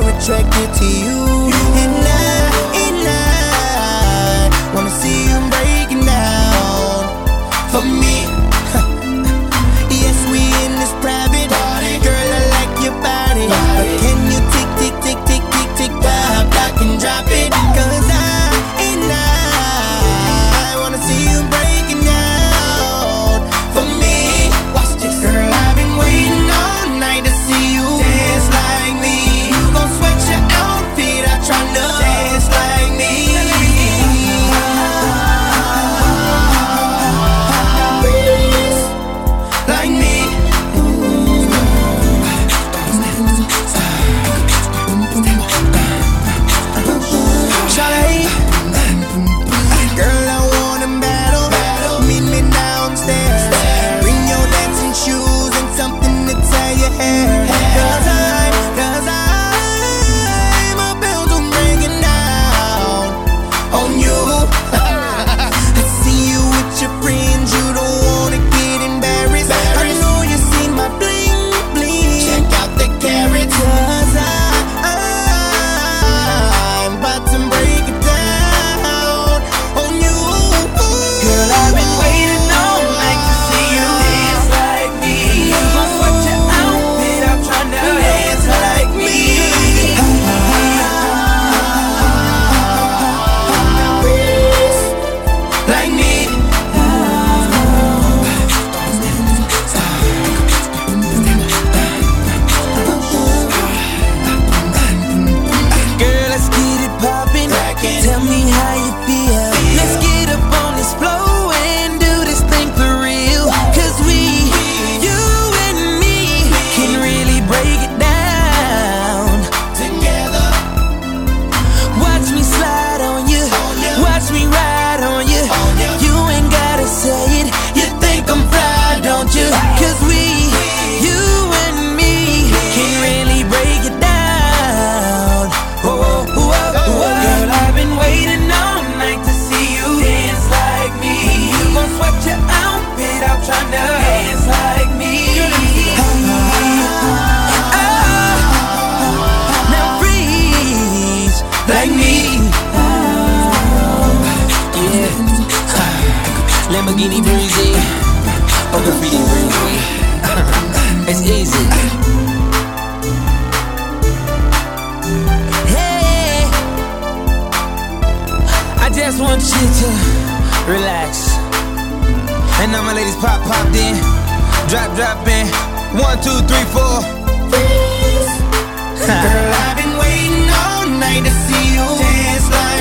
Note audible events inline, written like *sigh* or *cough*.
more attracted to you. And I, and I wanna see you breaking down for me. Or graffiti breezy. *laughs* it's easy. Hey, I just want you to relax. And now my ladies pop, pop in, drop, drop in. One, two, three, four. Freeze. *laughs* Girl, I've been waiting all night to see you dance like